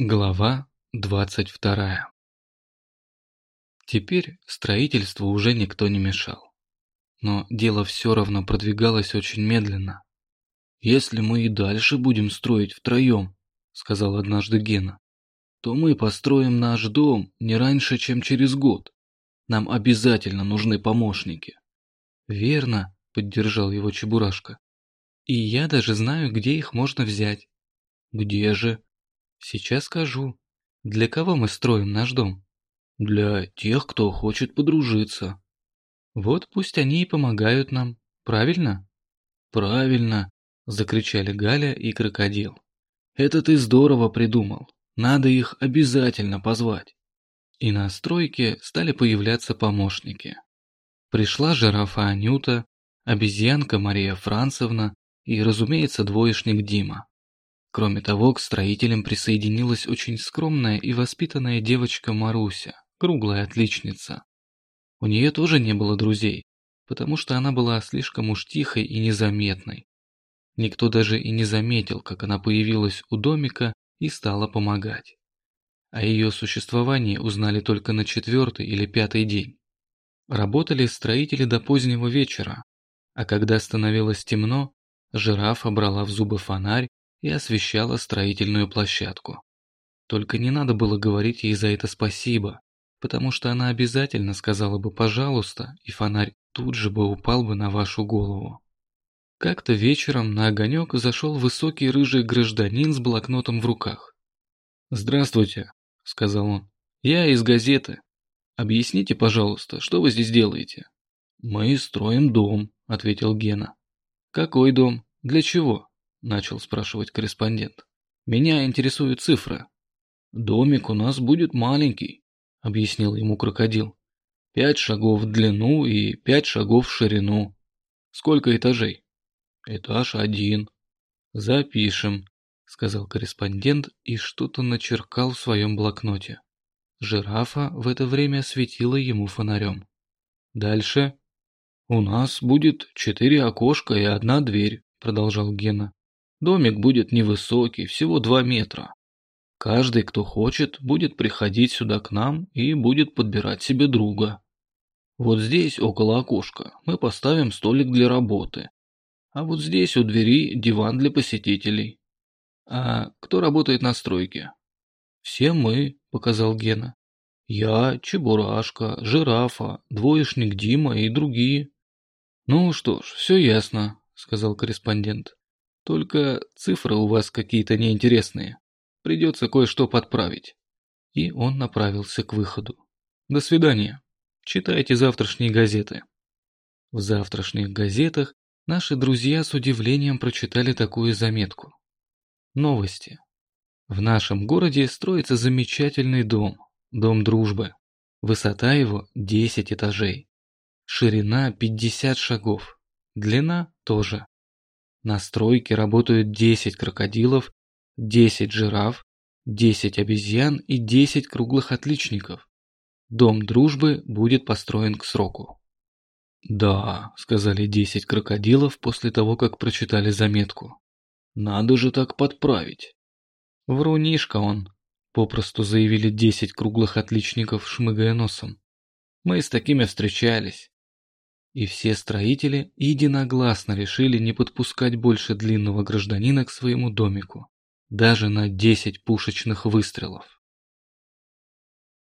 Глава двадцать вторая Теперь строительству уже никто не мешал. Но дело все равно продвигалось очень медленно. «Если мы и дальше будем строить втроем», — сказал однажды Гена, «то мы построим наш дом не раньше, чем через год. Нам обязательно нужны помощники». «Верно», — поддержал его Чебурашка. «И я даже знаю, где их можно взять». «Где же?» Сейчас скажу. Для кого мы строим наш дом? Для тех, кто хочет подружиться. Вот пусть они и помогают нам. Правильно? Правильно, закричали Галя и Крокодил. Это ты здорово придумал. Надо их обязательно позвать. И на стройке стали появляться помощники. Пришла жирафа Анюта, обезьянка Мария Францевна и, разумеется, двоечник Дима. Кроме того, к строителям присоединилась очень скромная и воспитанная девочка Маруся, круглая отличница. У нее тоже не было друзей, потому что она была слишком уж тихой и незаметной. Никто даже и не заметил, как она появилась у домика и стала помогать. О ее существовании узнали только на четвертый или пятый день. Работали строители до позднего вечера, а когда становилось темно, жирафа брала в зубы фонарь и освещала строительную площадку. Только не надо было говорить ей за это спасибо, потому что она обязательно сказала бы «пожалуйста», и фонарь тут же бы упал бы на вашу голову. Как-то вечером на огонек зашел высокий рыжий гражданин с блокнотом в руках. «Здравствуйте», — сказал он. «Я из газеты. Объясните, пожалуйста, что вы здесь делаете?» «Мы строим дом», — ответил Гена. «Какой дом? Для чего?» – начал спрашивать корреспондент. «Меня интересуют цифры». «Домик у нас будет маленький», – объяснил ему крокодил. «Пять шагов в длину и пять шагов в ширину». «Сколько этажей?» «Этаж один». «Запишем», – сказал корреспондент и что-то начеркал в своем блокноте. Жирафа в это время светила ему фонарем. «Дальше?» «У нас будет четыре окошка и одна дверь», – продолжал Гена. Домик будет невысокий, всего два метра. Каждый, кто хочет, будет приходить сюда к нам и будет подбирать себе друга. Вот здесь, около окошка, мы поставим столик для работы. А вот здесь у двери диван для посетителей. А кто работает на стройке? Все мы, показал Гена. Я, Чебурашка, Жирафа, двоечник Дима и другие. Ну что ж, все ясно, сказал корреспондент. Только цифры у вас какие-то неинтересные. Придется кое-что подправить. И он направился к выходу. До свидания. Читайте завтрашние газеты. В завтрашних газетах наши друзья с удивлением прочитали такую заметку. Новости. В нашем городе строится замечательный дом, дом дружбы. Высота его 10 этажей. Ширина 50 шагов. Длина тоже. На стройке работают 10 крокодилов, 10 жираф, 10 обезьян и 10 круглых отличников. Дом дружбы будет построен к сроку. «Да», — сказали 10 крокодилов после того, как прочитали заметку. «Надо же так подправить». «Врунишка он», — попросту заявили 10 круглых отличников, шмыгая носом. «Мы с такими встречались. И все строители единогласно решили не подпускать больше длинного гражданина к своему домику, даже на 10 пушечных выстрелов.